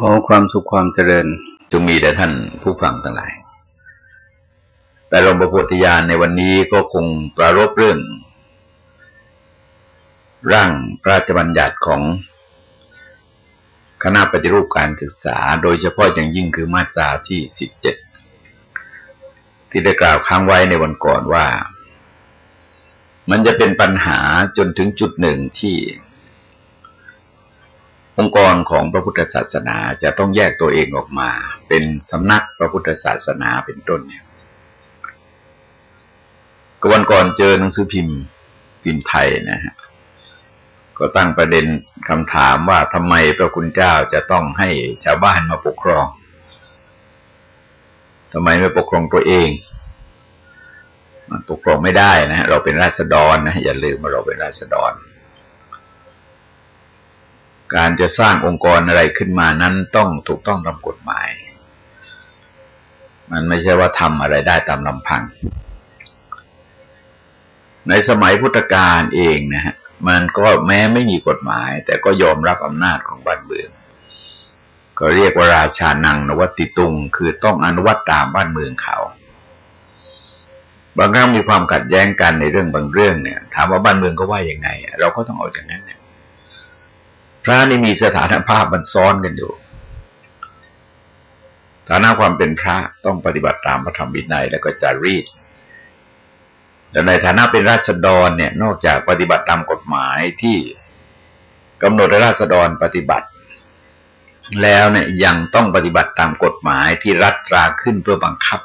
ขอความสุขความเจริญจงมีแด่ท่านผู้ฟังทั้งหลาย แต่หลวงปู่พุทธญาณในวันนี้ก็คงประรบเรื่อง ร่างพระราชบัญญัติของคณะปฏิรูปการศึกษา โดยเฉพาะอย่างยิ่งคือมาตราที่สิบเจ็ดที่ได้กล่าวค้างไว้ในวันก่อนว่า มันจะเป็นปัญหาจนถึงจุดหนึ่งที่ องค์กรของพระพุทธศาสนาจะต้องแยกตัวเองออกมา เป็นสำนักพระพุทธศาสนาเป็นต้นเนี่ยก็วันก่อนเจอหนังสือพิมพ์พิมพ์ไทยนะฮะก็ตั้งประเด็นคำถามว่าทำไมพระคุณเจ้าจะต้องให้ชาวบ้านมาปกครองทำไมไม่ปกครองตัวเอง มันปกครองไม่ได้นะเราเป็นราษฎรนะอย่าลืมว่าเราเป็นราษฎร การจะสร้างองค์กรอะไรขึ้นมานั้นต้องถูกต้องตามกฎหมาย มันไม่ใช่ว่าทำอะไรได้ตามลำพัง ในสมัยพุทธกาลเองนะฮะมันก็แม้ไม่มีกฎหมาย แต่ก็ยอมรับอำนาจของบ้านเมือง ก็เรียกว่าราชานังนวัติตุง คือต้องอนุวัตตามบ้านเมืองเขา บางครั้งมีความขัดแย้งกันในเรื่องบางเรื่องเนี่ย ถามว่าบ้านเมืองก็ว่ายังไง เราก็ต้องเอาอย่างนั้นเนี่ย พระนี่มีสถานภาพมันซ้อนกันอยู่ฐานะความเป็นพระต้องปฏิบัติตามพระธรรมวินัยแล้วก็จารีตแต่ในฐานะเป็นราษฎรเนี่ยนอกจากปฏิบัติตามกฎหมายที่กำหนดให้ราษฎรปฏิบัติ แล้วเนี่ยยังต้องปฏิบัติตามกฎหมายที่รัฐตราขึ้นเพื่อบังคับ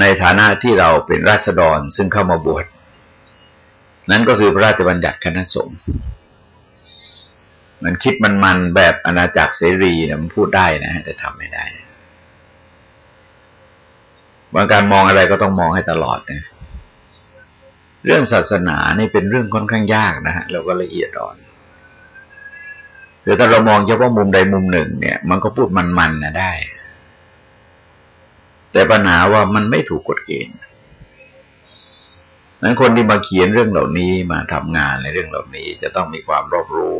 ในฐานะที่เราเป็นราษฎรซึ่งเข้ามาบวชนั่นก็คือพระราชบัญญัติคณะสงฆ์ มันคิดมันมันแบบอาณาจักรเสรีนี่ยมันพูดได้นะแต่ทำไม่ได้บางการมองอะไรก็ต้องมองให้ตลอดนะเรื่องศาสนานี่เป็นเรื่องค่อนข้างยากนะฮะเราก็ละเอียดอ่อนคือถ้าเรามองเฉพาะมุมใดมุมหนึ่ง เนี่ย มันก็พูดมันๆนะได้ แต่ปัญหาว่ามันไม่ถูกกฎเกณฑ์นั้นคนที่มาเขียนเรื่องเหล่านี้มาทำงานในเรื่องเหล่านี้ จะต้องมีความรอบรู้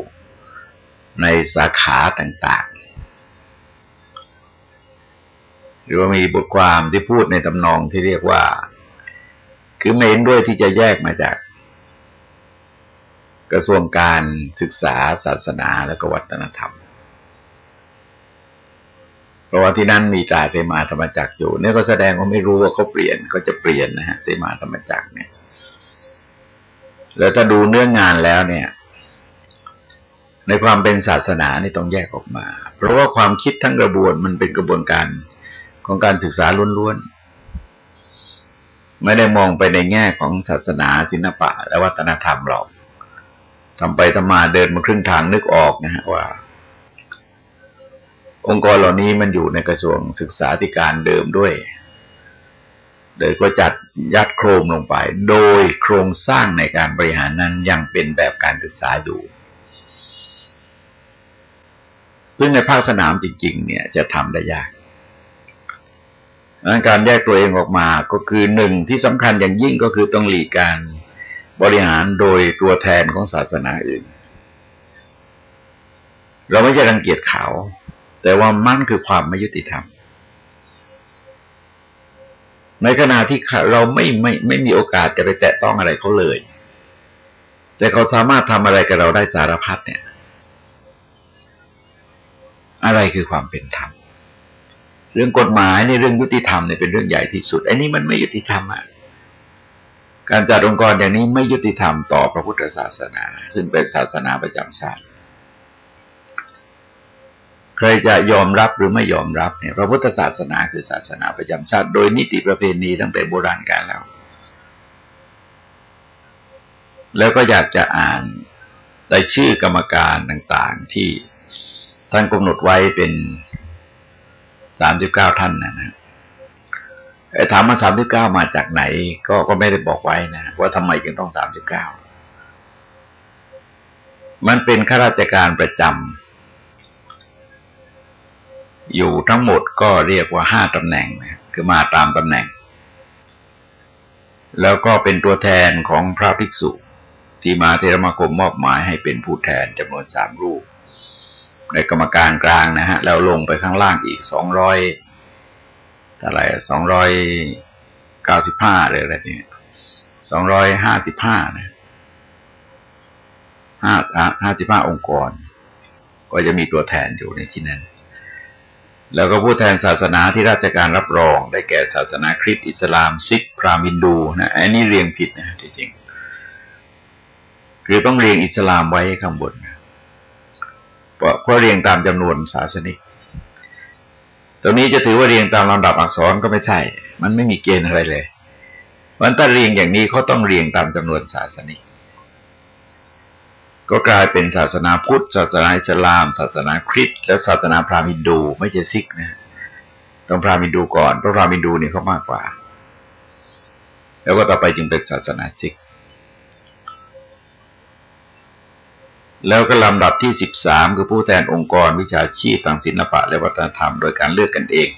ในสาขาต่างๆ หรือว่ามีบทความที่พูดในตำนองที่เรียกว่า คือไม่เห็นด้วยที่จะแยกมาจาก กระทรวงการศึกษาศาสนาและก็วัฒนธรรม เพราะว่าที่นั้นมีตราเสมาธรรมจักรอยู่ เนี่ยก็แสดงว่าไม่รู้ว่าเขาเปลี่ยนเขาจะเปลี่ยนนะฮะเสมาธรรมจักรเนี่ย แล้วถ้าดูเนื้องานแล้วเนี่ย ในความเป็นศาสนานี่ต้องแยกออกมา เพราะว่าความคิดทั้งกระบวนมันเป็นกระบวนการของการศึกษาล้วนๆ ไม่ได้มองไปในแง่ของศาสนาศิลปะ และวัฒนธรรมหรอกทำไปทำมาเดินมาครึ่งทางนึกออกนะฮะว่า องค์กรเหล่านี้มันอยู่ในกระทรวงศึกษาธิการเดิมด้วย โดยก็จัดยัดโครงลงไป โดยโครงสร้างในการบริหารนั้นยังเป็นแบบการศึกษาอยู่ ซึ่งในภาคสนามจริง ๆ เนี่ยจะทำได้ยากดังการแยกตัวเองออกมาก็คือหนึ่งที่สำคัญอย่างยิ่งก็คือต้องหลีกการบริหารโดยตัวแทนของศาสนาอื่น เราไม่ใช่รังเกียจเขา แต่ว่ามันคือความไม่ยุติธรรม ในขณะที่เราไม่ไม่ไม่มีโอกาสจะไปแตะต้องอะไรเขาเลย แต่เขาสามารถทำอะไรกับเราได้สารพัดเนี่ย อะไรคือความเป็นธรรม เรื่องกฎหมายในเรื่องยุติธรรมเนี่ยเป็นเรื่องใหญ่ที่สุดไอ้นี้มันไม่ยุติธรรมอะการจัดองค์กรอย่างนี้ไม่ยุติธรรมต่อพระพุทธศาสนา ซึ่งเป็นศาสนาประจำชาติใครจะยอมรับหรือไม่ยอมรับเนี่ยพระพุทธศาสนาคือศาสนาประจำชาติ โดยนิติประเพณีตั้งแต่โบราณกาลแล้ว แล้วก็อยากจะอ่านแต่ชื่อกรรมการต่าง ๆที่ ท่านกำหนดไว้เป็นสามสิบเก้าท่านนะนะถามมาสามสิบเก้ามาจากไหน ก็ก็ไม่ได้บอกไว้นะว่าทำไมจึงต้องสามสิบเก้ามันเป็นข้าราชการประจำอยู่ทั้งหมดก็เรียกว่าห้าตำแหน่งนะคือมาตามตำแหน่ง แล้วก็เป็นตัวแทนของพระภิกษุ ที่มาเทรมาคมมอบหมายให้เป็นผู้แทนจำนวนสามรูป ในกรรมการกลางนะฮะแล้วลงไปข้างล่างอีกสองร้อยอะไรสองร้อยเก้าสิบห้าเลยอะไรนี่สองร้อยห้าสิบห้านะห้าห้าสิบห้าองค์กร ก็จะมีตัวแทนอยู่ในที่นั้น แล้วก็ผู้แทนศาสนาที่ราชการรับรอง ได้แก่ศาสนาคริสต์อิสลามซิกพรามินดูนะอันนี้เรียงผิดนะจริงๆคือต้องเรียงอิสลามไว้ข้างบนเพราะ เพราะเรียงตามจำนวนศาสนิก ตรงนี้จะถือว่าเรียงตามลำดับอักษรก็ไม่ใช่ มันไม่มีเกณฑ์อะไรเลยวันถ้าเรียงอย่างนี้เขาต้องเรียงตามจำนวนศาสนิก ก็กลายเป็นศาสนาพุทธ ศาสนาอิสลาม ศาสนาคริสต์และศาสนาพราหมณ์ฮินดู ไม่ใช่ซิกนะต้องพราหมณ์ฮินดูก่อนเพราะพราหมณ์ฮินดูนี่เขามากกว่า แล้วก็ต่อไปจึงเป็นศาสนาซิก แล้วก็ลำดับที่สิบสามคือผู้แทนองค์กรวิชาชีพทางศิลปะและวัฒนธรรมโดยการเลือกกันเอง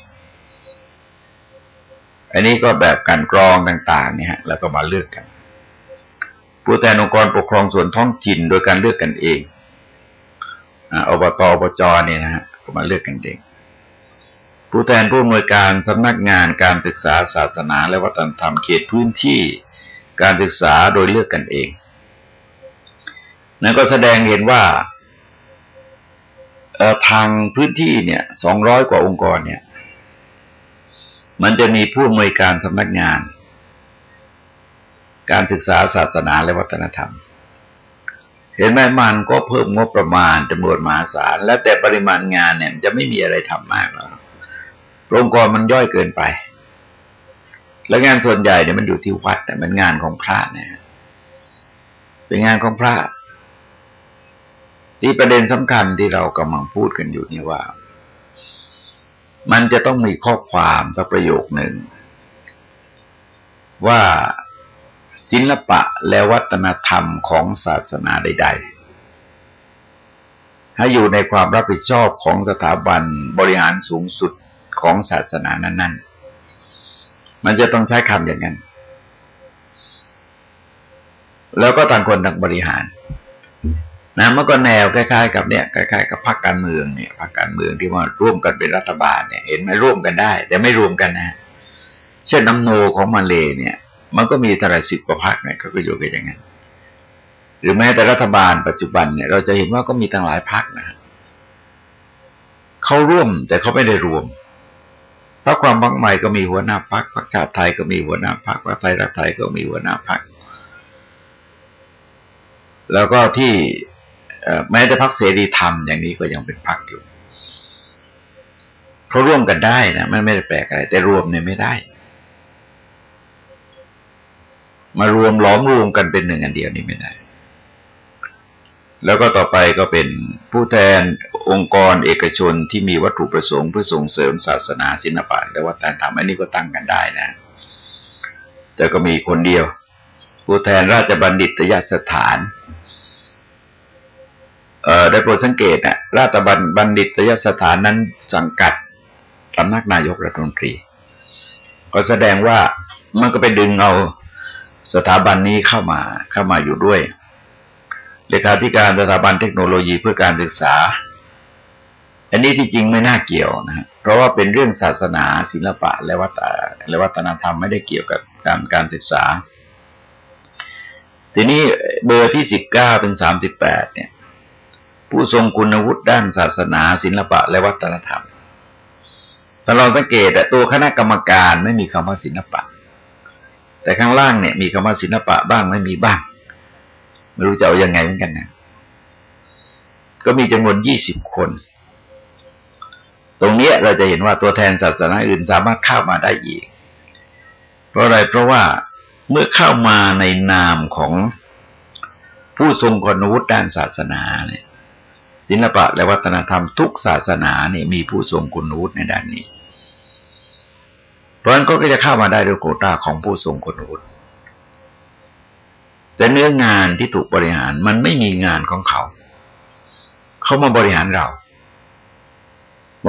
อันนี้ก็แบบการกรองต่างๆเนี่ยฮะแล้วก็มาเลือกกัน ผู้แทนองค์กรปกครองส่วนท้องถิ่นโดยการเลือกกันเองอบตอบจเนี่ยนะฮะก็มาเลือกกันเองผู้แทนผู้อำนวยการสำนักงานการศึกษาศาสนาและวัฒนธรรมเขตพื้นที่การศึกษาโดยเลือกกันเอง นั่นก็แสดงเห็นว่าทางพื้นที่เนี่ยสองร้อยกว่าองค์กรเนี่ย มันจะมีผู้อำนวยการสำนักงาน การศึกษาศาสนาและวัฒนธรรม เห็นไหมมันก็เพิ่มงบประมาณจำนวนมหาศาล และแต่ปริมาณงานเนี่ยจะไม่มีอะไรทำมากหรอกองค์กรมันย่อยเกินไป แล้งานส่วนใหญ่เนี่ยมันอยู่ที่วัดแต่มันงานของพระเนี่ยเป็นงานของพระ ที่ประเด็นสำคัญที่เรากำลังพูดกันอยู่นี่ว่า มันจะต้องมีข้อความสักประโยคหนึ่ง ว่าศิลปะและวัฒนธรรมของศาสนาใด ๆ ให้อยู่ในความรับผิดชอบของสถาบันบริหารสูงสุดของศาสนานั้น ๆ มันจะต้องใช้คำอย่างนั้น แล้วก็ต่างคนต่างบริหาร นะมันก็แนวคล้ายๆ กับเนี่ยคล้ายๆกับพรรคการเมืองเนี่ยพรรคการเมืองที่ว่าร่วมกันเป็นรัฐบาลเนี่ย เห็นไหมร่วมกันได้ แต่ไม่รวมกันนะเช่นน้ำโนของมาเลเนี่ย มันก็มีทารสิบประพักเนี่ยเขาก็อยู่กันอย่างนั้นหรือแม้แต่รัฐบาลปัจจุบันเนี่ยเราจะเห็นว่าก็มีตั้งหลายพักนะเขาร่วมแต่เขาไม่ได้รวมพรรคความบางใหม่ก็มีหัวหน้าพักพรรคชาติไทยก็มีหัวหน้าพักพรรคไทยรักไทยก็มีหัวหน้าพักแล้วก็ที่ แม้แต่พรรคเสรีธรรมอย่างนี้ก็ยังเป็นพรรคอยู่เขาร่วมกันได้นะมันไม่ได้แปลกอะไร แต่รวมเนี่ยไม่ได้ มารวมล้อมรวมกันเป็นหนึ่งอันเดียวนี้ไม่ได้ แล้วก็ต่อไปก็เป็นผู้แทนองค์กรเอกชนที่มีวัตถุประสงค์เพื่อส่งเสริมศาสนาศิลปะและวัฒนธรรมอันนี้ก็ตั้งกันได้นะ แต่ก็มีคนเดียว ผู้แทนราชบัณฑิตยสถาน ได้โปรดสังเกตนะราชบัณฑิตยสถานนั้นสังกัดสำนักนายกรัฐมนตรี ก็แสดงว่ามันก็ไปดึงเอาสถาบันนี้เข้ามาเข้ามาอยู่ด้วยเลขาธิการสถาบันเทคโนโลยีเพื่อการศึกษา อันนี้ที่จริงไม่น่าเกี่ยวนะ เพราะว่าเป็นเรื่องศาสนาศิลปะ และวัฒและวัฒนธรรมไม่ได้เกี่ยวกับการการศึกษา ทีนี้เบอร์ที่สิบเก้าถึงสามสิบแปดเนี่ย ผู้ทรงคุณวุฒิด้านศาสนา ศิลปะและวัฒนธรรมถ้าเราสังเกตตัวคณะกรรมการไม่มีคำว่าศิลปะ แต่ข้างล่างเนี่ย มีคำว่าศิลปะบ้างไม่มีบ้าง ไม่รู้จะเอาอยัางไงเหมือนกันนะก็มีจำนวนยี่สิบคน ตรงนี้เราจะเห็นว่าตัวแทนศาสนาอื่นสามารถเข้ามาได้อีก เพราะอะไรเพราะว่าเมื่อเข้ามาในนามของผู้ทรงคุณวุฒิด้านศาสนาเนี่ย ศิลปะและวัฒนธรรมทุกศาสนาเนี่ยมีผู้ทรงคุณวุฒิในด้านนี้ เพราะฉะนั้นก็จะเข้ามาได้ด้วยโคต้าของผู้ทรงคุณวุฒิแต่เนื้องานที่ถูกบริหารมันไม่มีงานของเขา เขามาบริหารเรา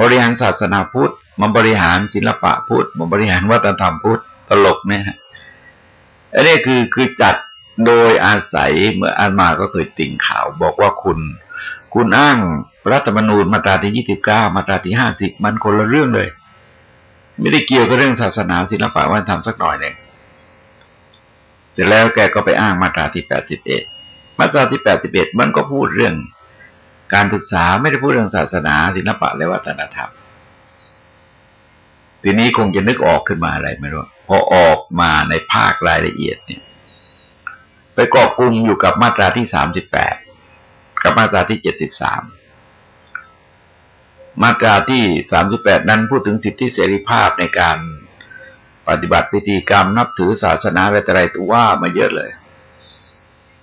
บริหารศาสนาพุทธมาบริหารศิลปะพุทธมาบริหารวัฒนธรรมพุทธตลกเนี่ยอันนี้คือคือจัดโดยอาศัยเมื่ออามาก็เคยติ่งข่าว บอกว่าคุณ คุณอ้างรัฐธรรมนูญมาตราที่ยี่สิบเก้ามาตราที่ห้าสิบมันคนละเรื่องเลย ไม่ได้เกี่ยวกับเรื่องศาสนาศิลปะวัฒนธรรมสักหน่อยหนึ่งแต่แล้วแกก็ไปอ้างมาตราที่แปดสิบเอ็ดมาตราที่แปดสิบเอ็ดมันก็พูดเรื่อง การศึกษาไม่ได้พูดเรื่องศาสนาศิลปะและวัฒนธรรมทีนี้คงจะนึกออกขึ้นมาอะไรไม่รู้พอออกมาในภาครายละเอียดเนี่ย ไปเกาะกลุ่มอยู่กับมาตราที่สามสิบแปด กับมาตราที่เจ็ดสิบสามมาตราที่สามสิบแปดนั้นพูดถึงสิทธิเสรีภาพในการปฏิบัติพิธีกรรมนับถือศาสนาอะไรตัวว่ามาเยอะเลย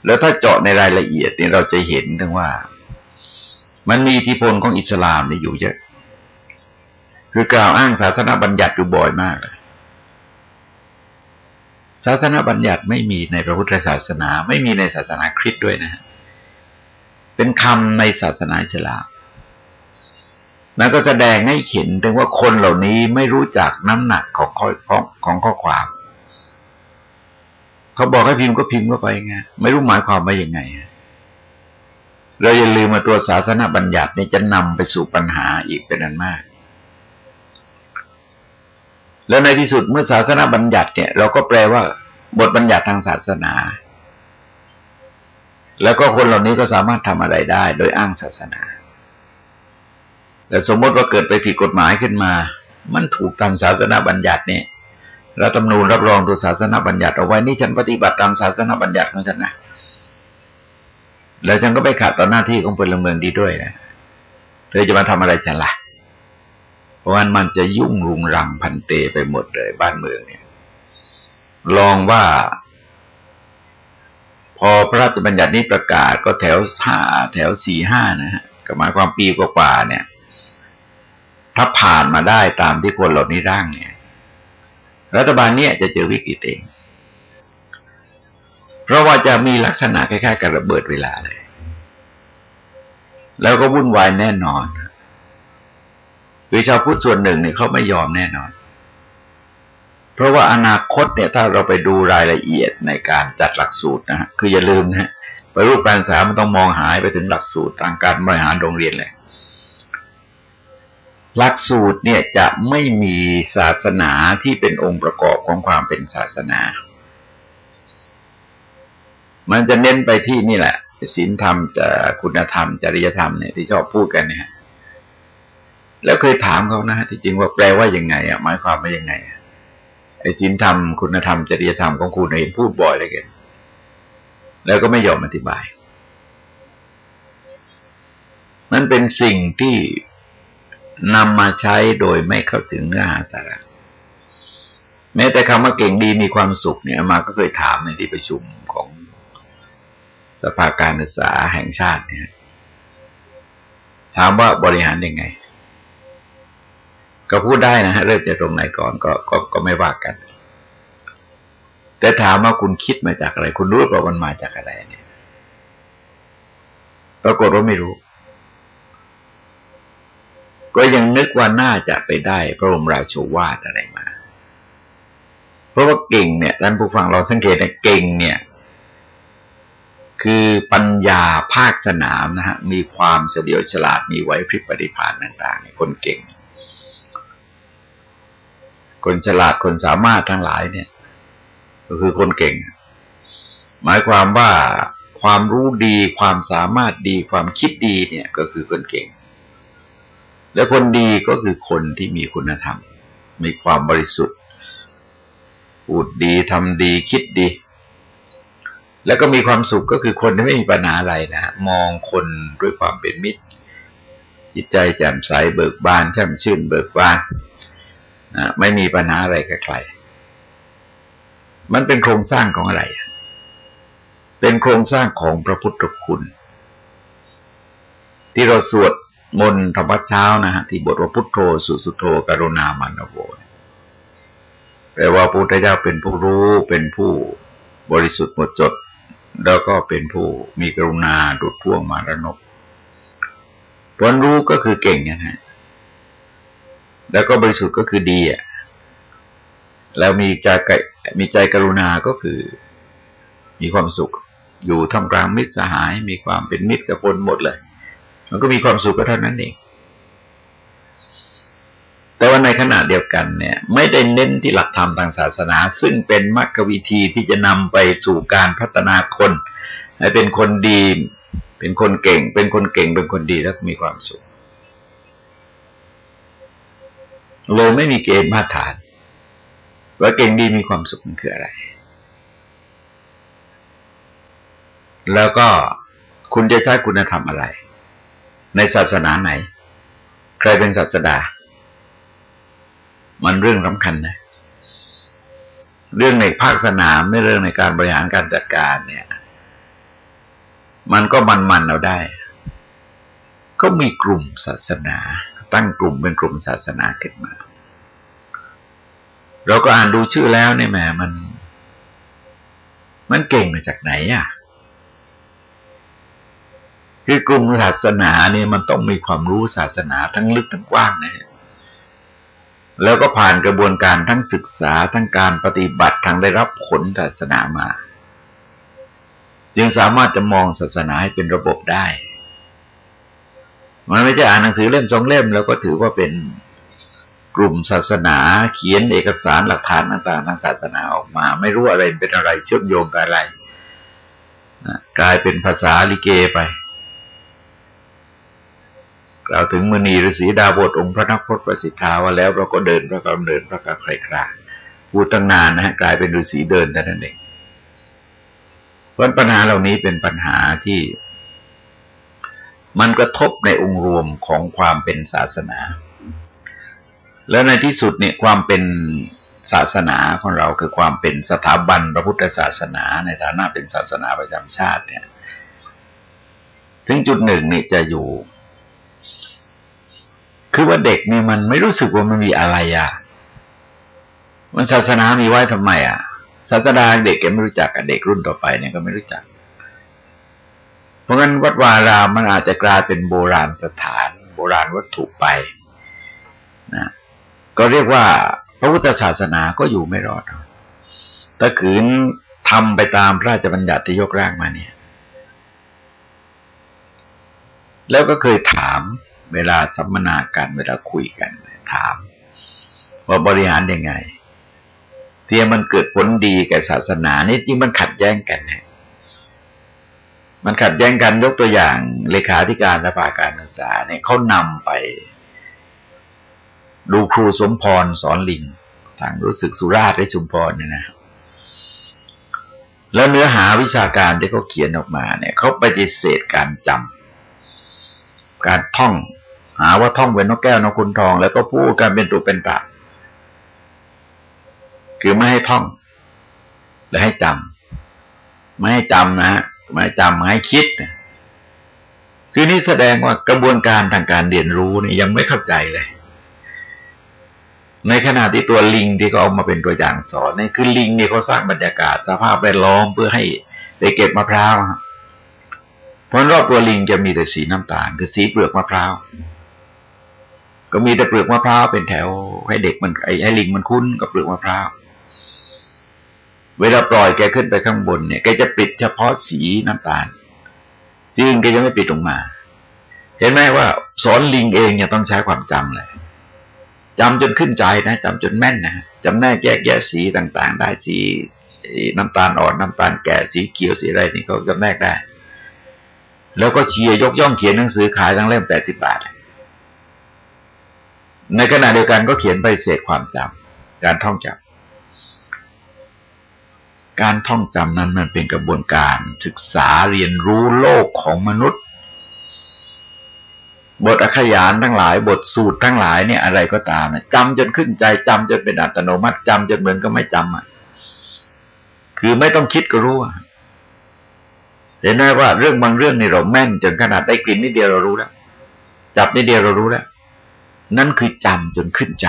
แล้วถ้าเจาะในรายละเอียดเนี่ยเราจะเห็นถึงว่า มันมีอิทธิพลของอิสลามนี่อยู่เยอะ คือกล่าวอ้างศาสนาบัญญัติอยู่บ่อยมากเลยศาสนาบัญญัติไม่มีในพระพุทธศาสนา ไม่มีในศาสนาคริสต์ด้วยนะฮะ เป็นคำในศาสนาอิสลามนั่นก็แสดงให้เห็นถึงว่าคนเหล่านี้ไม่รู้จักน้ำหนักของข้อของข้อความ เขาบอกให้พิมพ์ก็พิมพ์ก็ไปไงไม่รู้หมายความว่ายังไงเราอย่าลืมมาตัวศาสนาบัญญัติเนี่ยจะนำไปสู่ปัญหาอีกเป็นอันมาก แล้วในที่สุดเมื่อศาสนาบัญญัติเนี่ย เราก็แปลว่า บทบัญญัติทางศาสนา แล้วก็คนเหล่านี้ก็สามารถทำอะไรได้ โดยอ้างศาสนา แต่สมมติว่าเกิดไปผิดกฎหมายขึ้นมา มันถูกตามศาสนาบัญญัติเนี่ยรัฐธรรมนูญรับรองตัวศาสนาบัญญัติเอาไว้นี่ฉันปฏิบัติตามศาสนาบัญญัติของฉันนะแล้วฉันก็ไปขัดต่อหน้าที่ของพลเมืองดีด้วยนะเธอจะมาทำอะไรฉันละ่ะ เพราะว่ามันจะยุ่งรุงรังพันเตไปหมดเลยบ้านเมืองเนี่ย ลองว่า พอพระราชบัญญัตินี้ประกาศก็แถวห้าแถวสี่ห้านะฮะก็หมายความปีกว่าๆเนี่ย ถ้าผ่านมาได้ตามที่คนเหล่านี้ร่างเนี่ย รัฐบาลเนี่ยจะเจอวิกฤตเอง เพราะว่าจะมีลักษณะคล้ายๆกับระเบิดเวลาเลย แล้วก็วุ่นวายแน่นอนคือชาวพุทธส่วนหนึ่งเนี่ยเขาไม่ยอมแน่นอน เพราะว่าอนาคตเนี่ยถ้าเราไปดูรายละเอียดในการจัดหลักสูตรนะฮะคืออย่าลืมนะฮะไปรูปการศึกษามันต้องมองหายไปถึงหลักสูตรทางการบริหารโรงเรียนเลยหลักสูตรเนี่ยจะไม่มีศาสนาที่เป็นองค์ประกอบของความเป็นศาสนา มันจะเน้นไปที่นี่แหละศีลธรรมจะคุณธรรม จริยธรรมเนี่ยที่ชอบพูดกันเนี่ยแล้วเคยถามเขานะที่จริงว่าแปลว่ายังไงอะหมายความว่ายังไง ไอ้ศีลธรรมคุณธรรมจริยธรรมของคุณเห็นพูดบ่อยเลยกันแล้วก็ไม่ยอมอธิบาย มันเป็นสิ่งที่นำมาใช้โดยไม่เข้าถึงเนื้อหาสาระ แม้แต่คำว่าเก่งดีมีความสุขเนี่ยมาก็เคยถามในที่ประชุมของสภาการศึกษาแห่งชาติเนี่ย ถามว่าบริหารยังไง ก็พูดได้นะฮะเริ่มจากตรงไหนก่อนก็ก็ก็ไม่ว่ากัน แต่ถามว่าคุณคิดมาจากอะไร คุณรู้ว่ามันมาจากอะไรเนี่ย ปรากฏว่าไม่รู้ ก็ยังนึกว่าน่าจะไปได้ พระบรมราชวาทอะไรมา เพราะว่าเก่งเนี่ยท่านผู้ฟังเราสังเกตนะเก่งเนี่ยคือปัญญาภาคสนามนะฮะ มีความเฉลียวฉลาดมีไว้พริบปฏิภาณต่างๆคนเก่ง คนฉลาดคนสามารถทั้งหลายเนี่ย ก็คือคนเก่ง หมายความว่าความรู้ดีความสามารถดีความคิดดีเนี่ยก็คือคนเก่ง และคนดีก็คือคนที่มีคุณธรรม มีความบริสุทธิ์พูดดีทำดีคิดดี แล้วก็มีความสุขก็คือคนที่ไม่มีปัญหาอะไรนะมองคนด้วยความเป็นมิตร จิตใจแจ่มใสเบิกบานช่มชื่นเบิกบานน ไม่มีปัญหาอะไรกับใคร มันเป็นโครงสร้างของอะไร เป็นโครงสร้างของพระพุทธคุณ ที่เราสวดมนต์ธรรมเช้านะฮะที่บทว่าพุทโธสุสุโธกรุณามันโวแปลว่าพระพุทธเจ้าเป็นผู้รู้เป็นผู้บริสุทธิ์หมดจด แล้วก็เป็นผู้มีกรุณาดุดพ่วงมารนกผลรู้ก็คือเก่งนะฮะ แล้วก็บริสุทธิ์ก็คือดีอะแล้วมีใจมีใจกรุณาก็คือ มีความสุข อยู่ท่ามกลางมิตรสหาย มีความเป็นมิตรกับคนหมดเลย มันก็มีความสุขก็เท่านั้นเองแต่ว่าในขณะเดียวกันเนี่ย ไม่ได้เน้นที่หลักธรรมทางศาสนา ซึ่งเป็นมรรควิธีที่จะนำไปสู่การพัฒนาคนให้เป็นคนดี เป็นคนเก่ง เป็นคนเก่ง เป็นคนดีแล้วมีความสุข เลยไม่มีเกณฑ์มาตรฐาน ว่าเก่งดีมีความสุขมันคืออะไร แล้วก็คุณจะใช้คุณธรรมอะไร ในศาสนาไหน ใครเป็นศาสดา มันเรื่องสำคัญนะ เรื่องในภาคสนามไม่เรื่องในการบริหารการจัดการเนี่ย มันก็มันๆเอาได้ ก็มีกลุ่มศาสนา ตั้งกลุ่มเป็นกลุ่มศาสนาขึ้นมา เราก็อ่านดูชื่อแล้วเนี่ยแหมมัน มันเก่งมาจากไหนอะคือกลุ่มศาสนาเนี่ยมันต้องมีความรู้ศาสนาทั้งลึกทั้งกว้างนะแล้วก็ผ่านกระบวนการทั้งศึกษาทั้งการปฏิบัติทางได้รับผลศาสนามา จึงสามารถจะมองศาสนาให้เป็นระบบได้ มันไม่ใช่อ่านหนังสือเล่มสองเล่ม แล้วก็ถือว่าเป็นกลุ่มศาสนาเขียนเอกสารหลักฐานต่างๆทางศาสนาออกมา ไม่รู้อะไรเป็นอะไรเชื่อมโยงกับอะไรกลายเป็นภาษาลิเกไป กล่าวถึงมณีฤาษีดาบทองค์พระนักพจน์ประสิทธาว่าแล้วเราก็เดินพระกำเดินพระกำใครคราพูดตั้งนานนะฮะกลายเป็นฤาษีเดินแต่นั้นเองเพราะปัญหาเหล่านี้เป็นปัญหาที่ มันกระทบในองค์รวมของความเป็นศาสนา แล้วในที่สุดเนี่ยความเป็นศาสนาของเราคือความเป็นสถาบันพระพุทธศาสนา ในฐานะเป็นศาสนาประจำชาติเนี่ย ถึงจุดหนึ่งนี่จะอยู่ คือว่าเด็กนี่มันไม่รู้สึกว่ามันมีอะไรอะ มันศาสนามีไว้ทำไมอะศาสนาเด็กแกไม่รู้จักกับเด็กรุ่นต่อไปเนี่ยก็ไม่รู้จัก เพราะงั้นวัดวารามมันอาจจะกลายเป็นโบราณสถาน โบราณวัตถุไปนะก็เรียกว่าพระพุทธศาสนาก็อยู่ไม่รอดถ้าขืนทำไปตามพระราชบัญญัติที่ยกร่างมาเนี่ย แล้วก็เคยถามเวลาสัมมนากันเวลาคุยกัน ถาม ว่าบริหารยังไงเทียมันเกิดผลดีแก่ศาสนานี่จริงมันขัดแย้งกัน มันขัดแย้งกันยกตัวอย่างเลขาธิการสภาการศึกษาเนี่ยเขานำไป ดูครูสมพรสอนลิงทางรู้สึกสุราษฎร์และชุมพรเนี่ยนะ แล้วเนื้อหาวิชาการที่เขาเขียนออกมาเนี่ยเขาปฏิเสธการจำการท่อง หาว่าท่องเป็นนกแก้วนกคุณทอง แล้วก็พูดกันเป็นตัวเป็นตาคือไม่ให้ท่อง และให้จำไม่ให้จำนะฮะ มาจำให้คิดคือนี่แสดงว่ากระบวนการทางการเรียนรู้นี่ยังไม่เข้าใจเลย ในขณะที่ตัวลิงที่เขาเอามาเป็นตัวอย่างสอนนี่คือลิงนี่เขาสร้างบรรยากาศสภาพแวดล้อมเพื่อให้ได้เก็บมะพร้าวเพราะรอบตัวลิงจะมีแต่สีน้ำตาล คือสีเปลือกมะพร้าวก็มีแต่เปลือกมะพร้าวเป็นแถวให้เด็กมันไอ้ลิงมันคุ้นกับเปลือกมะพร้าว เวลาปล่อยแกขึ้นไปข้างบนเนี่ยแกจะปิดเฉพาะสีน้ำตาลสีอื่นแกจะไม่ปิดลงมา เห็นไหมว่าสอนลิงเองเนี่ยต้องใช้ความจำเลยจำจนขึ้นใจนะจำจนแม่นนะจำแนกแยกแยะสีต่าง ๆ ได้สีน้ำตาลอ่อนน้ำตาลแก่สีเขียวสีอะไรนี่เขาจำแนกได้ แล้วก็เชียร์ยกย่องเขียนหนังสือขายทั้งเล่มแปดสิบบาท ในขณะเดียวกันก็เขียนไปเศษความจำการท่องจำ การท่องจำนั้นมันเป็นกระบวนการศึกษาเรียนรู้โลกของมนุษย์ บทอักขยานทั้งหลาย บทสูตรทั้งหลายเนี่ยอะไรก็ตามจำจนขึ้นใจจำจนเป็นอัตโนมัติจำจนเหมือนก็ไม่จำอะคือไม่ต้องคิดก็รู้เห็นไหมว่าเรื่องบางเรื่องนี่เราแม่นจนขนาดได้กลิ่นนิดเดียวเรารู้แล้วจับนิดเดียวเรารู้แล้วนั่นคือจำจนขึ้นใจ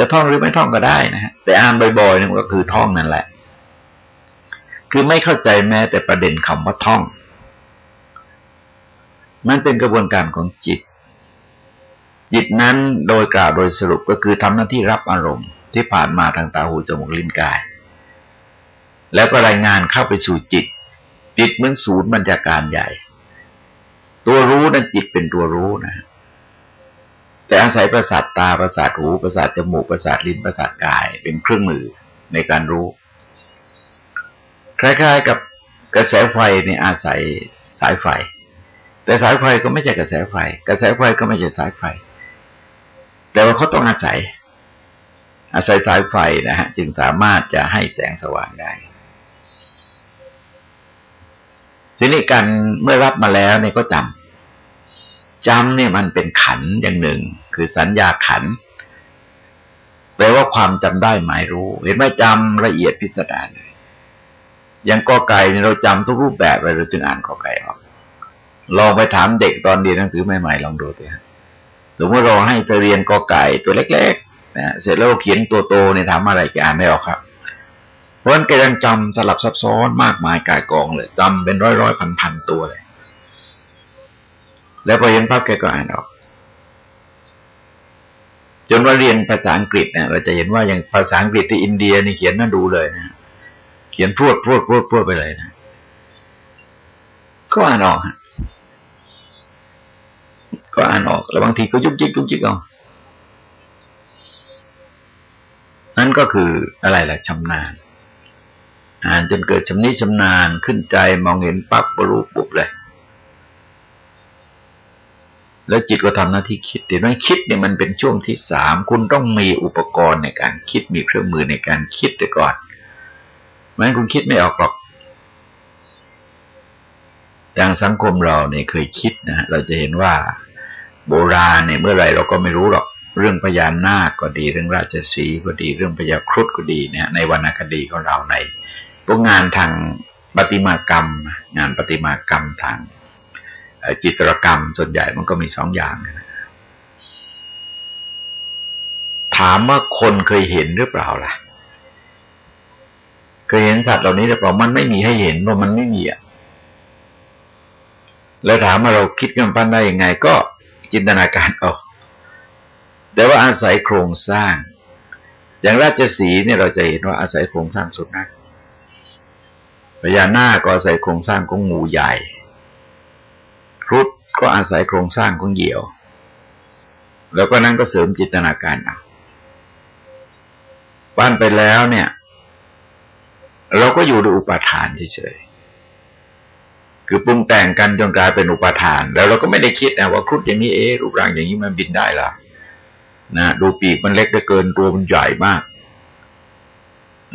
จะท่องหรือไม่ท่องก็ได้นะฮะแต่อ่านบ่อยๆนี่มันก็คือท่องนั่นแหละ คือไม่เข้าใจแม้แต่ประเด็นคำว่าท่อง มันเป็นกระบวนการของจิต จิตนั้นโดยกล่าวโดยสรุปก็คือทำหน้าที่รับอารมณ์ ที่ผ่านมาทางตาหูจมูกลิ้นกาย แล้วก็รายงานเข้าไปสู่จิต จิตเหมือนศูนย์บรรยาการใหญ่ ตัวรู้นั้นจิตเป็นตัวรู้นะ แต่อาศัยประสาทตาประสาทหูประสาทจมูกประสาทลิ้นประสาทกายเป็นเครื่องมือในการรู้ คล้ายๆกับกระแสไฟเนี่ยอาศัยสายไฟ แต่สายไฟก็ไม่ใช่กระแสไฟ กระแสไฟก็ไม่ใช่สายไฟ แต่ว่าเขาต้องอาศัย อาศัยสายไฟนะฮะจึงสามารถจะให้แสงสว่างได้ทีนี้การเมื่อรับมาแล้วเนี่ยก็จำ จำเนี่ยมันเป็นขันอย่างหนึ่ง คือสัญญาขันแปลว่าความจำได้หมายรู้ เห็นไหมจำละเอียดพิสดารเลยอย่างกอไก่เนี่ยเราจำทุกรูปแบบเลยเราจึงอ่านกอไก่ออก ลองไปถามเด็กตอนเรียนหนังสือใหม่ๆลองดูสิสมมติเราให้เธอเรียนกอไก่ตัวเล็กๆนะเสร็จแล้วเขียนตัวโตเนี่ยถามอะไรแกอ่านไม่ออกครับเพราะฉะนั้นแกยังจำสลับซับซ้อนมากมายกายกองเลยจำเป็นร้อยร้อยพันพันตัวเลย แล้วพอเห็นภาพแกก็อ่านออก จนว่าเรียนภาษาอังกฤษเนี่ยเราจะเห็นว่าอย่างภาษาอังกฤษที่อินเดียนี่เขียนน่าดูเลยนะเขียนพรวดพรวดพรวดพรวดไปเลยนะก็อ่านออกฮะก็อ่านออกแล้วบางทีก็ยุกยิกยุกยิกเอานั่นก็คืออะไรล่ะชำนาญอ่านจนเกิดชำนิชำนาญขึ้นใจมองเห็นปั๊บก็รู้ปุ๊บเลย แล้วจิตก็ทำหน้าที่คิดแต่ไม่คิดเนี่ยมันเป็นช่วงที่สามคุณต้องมีอุปกรณ์ในการคิดมีเครื่องมือในการคิดแต่ก่อนแม้คุณคิดไม่ออกหรอกอย่างสังคมเราเนี่ยเคยคิดนะเราจะเห็นว่าโบราณเนี่ยเมื่อไรเราก็ไม่รู้หรอกเรื่องพญานาคก็ดีเรื่องราชสีก็ดีเรื่องพญาครุฑก็ดีเนี่ยในวรรณคดีของเราในพวกงานทางปฏิมากรรม งานปฏิมากรรมทาง จิตรกรรมส่วนใหญ่มันก็มีสองอย่างนะถามว่าคนเคยเห็นหรือเปล่าล่ะ เคยเห็นสัตว์เหล่านี้หรือเปล่ามันไม่มีให้เห็นเพราะมันไม่มีอะแล้วถามว่าเราคิดกันปั้นได้ยังไง ก็จินตนาการออกแต่ว่าอาศัยโครงสร้าง อย่างราชสีเนี่ยเราจะเห็นว่าอาศัยโครงสร้างสุดนัขพญานาคก็อาศัยโครงสร้างของงูใหญ่ ครุฑก็อาศัยโครงสร้างของเหยี่ยว แล้วก็นั่นก็เสริมจินตนาการเอาปั้นไปแล้วเนี่ย เราก็อยู่ด้วยอุปาทานเฉยๆคือปรุงแต่งกันจนกลายเป็นอุปาทาน แล้วเราก็ไม่ได้คิดนะว่าครุฑอย่างนี้เอ๊รูปร่างอย่างนี้มันบินได้หรอนะดูปีกมันเล็กเกินตัวมันใหญ่มาก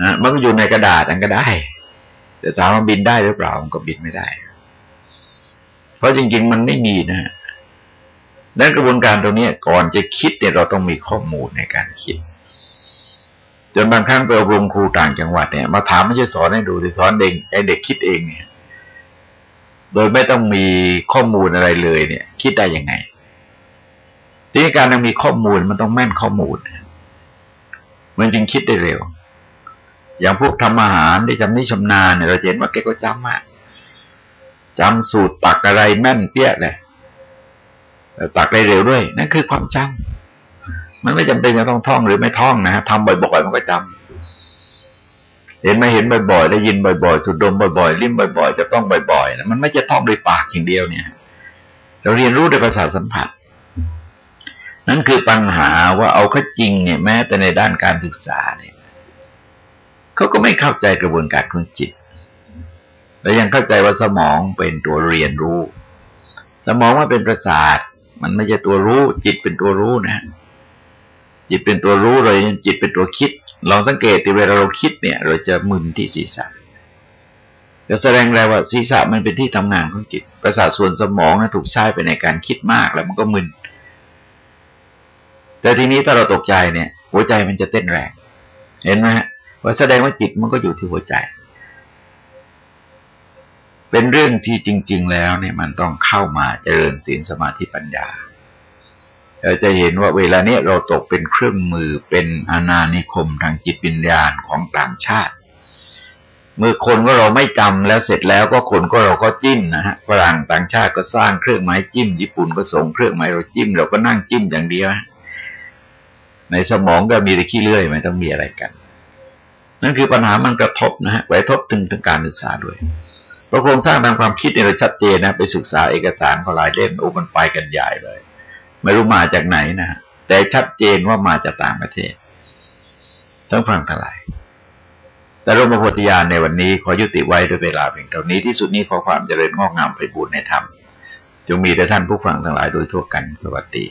นะมันก็อยู่ในกระดาษอันก็ได้ แต่ถามว่าบินได้หรือเปล่ามันก็บินไม่ได้ ราะจริง ๆ มันไม่มีนะดังกระบวนการตรงนี้ก่อนจะคิดเนี่ยเราต้องมีข้อมูลในการคิด จนบางครั้งไปอบรมครูต่างจังหวัดเนี่ยมาถามไม่ใช่สอนให้ดูแต่สอนเด็กไอ้เด็กคิดเองเนี่ย โดยไม่ต้องมีข้อมูลอะไรเลย เนี่ย คิดได้ยังไง ทีนี้การมีข้อมูลมันต้องแม่นข้อมูล มันจึงคิดได้เร็ว อย่างพวกทำอาหารที่จำนิชำนาญเนี่ยเราเห็นว่าแกก็จำมาก จำสูตรตักอะไรแม่นเปี้ยเลยตักได้เร็วด้วย นั่นคือความจำมันไม่จำเป็นจะต้องท่องหรือไม่ท่องนะฮะทำบ่อยๆมันก็จำเห็นไหมเห็นบ่อยๆได้ยินบ่อยๆ สุดดมบ่อยๆลิ้มบ่อย ๆ จะต้องบ่อยๆนะมันไม่จะท่องโดยปากอย่างเดียวเนี่ย เราเรียนรู้ด้วยภาษาสัมผัส นั่นคือปัญหาว่าเอาข้อจริงเนี่ยแม้แต่ในด้านการศึกษาเนี่ยเขาก็ไม่เข้าใจกระบวนการของจิต และยังเข้าใจว่าสมองเป็นตัวเรียนรู้ สมองว่าเป็นประสาท มันไม่ใช่ตัวรู้ จิตเป็นตัวรู้นะจิตเป็นตัวรู้เลยจิตเป็นตัวคิด ลองสังเกตที่เวลาเราคิดเนี่ย เราจะมึนที่ศีรษะจะแสดงแล้วว่าศีรษะมันเป็นที่ทำงานของจิต ประสาทส่วนสมองนะถูกใช้ไปในการคิดมากแล้วมันก็มึน แต่ทีนี้ถ้าเราตกใจเนี่ย หัวใจมันจะเต้นแรง เห็นไหมฮะว่าแสดงว่าจิตมันก็อยู่ที่หัวใจ เป็นเรื่องที่จริง ๆ แล้วเนี่ยมันต้องเข้ามาเจริญศีลสมาธิปัญญาเราจะเห็นว่าเวลาเนี้ยเราตกเป็นเครื่องมือเป็นอาณานิคมทางจิตวิญญาณของต่างชาติเมื่อคนก็เราไม่จำแล้วเสร็จแล้วก็คนก็เราก็จิ้มนะฮะฝรั่งต่างชาติก็สร้างเครื่องไม้จิ้ม ญี่ปุ่นก็ส่งเครื่องไม้เราจิ้ม เราก็นั่งจิ้มอย่างเดียว ในสมองก็มีแต่ขี้เลื่อยไม่ต้องมีอะไรกัน นั่นคือปัญหามันกระทบนะฮะไว้ทบถึงถึงการศึกษาด้วย ราะโครงสร้างทางความคิดเนี่ยเราชัดเจนนะ ไปศึกษาเอกสารของหลายเล่มโอ้มันไปกันใหญ่เลย ไม่รู้มาจากไหนนะแต่ชัดเจนว่ามาจากต่างประเทศต้องฟังทั้งหลายแต่ร่มโพธิญาณในวันนี้ขอยุติไว้ด้วยเวลาเพียงเท่านี้ที่สุดนี้ขอความเจริญงอกงามไปบูรณนธรรมจงมีแต่ท่านผู้ฟังทั้งหลายโดยทั่วกันสวัสดี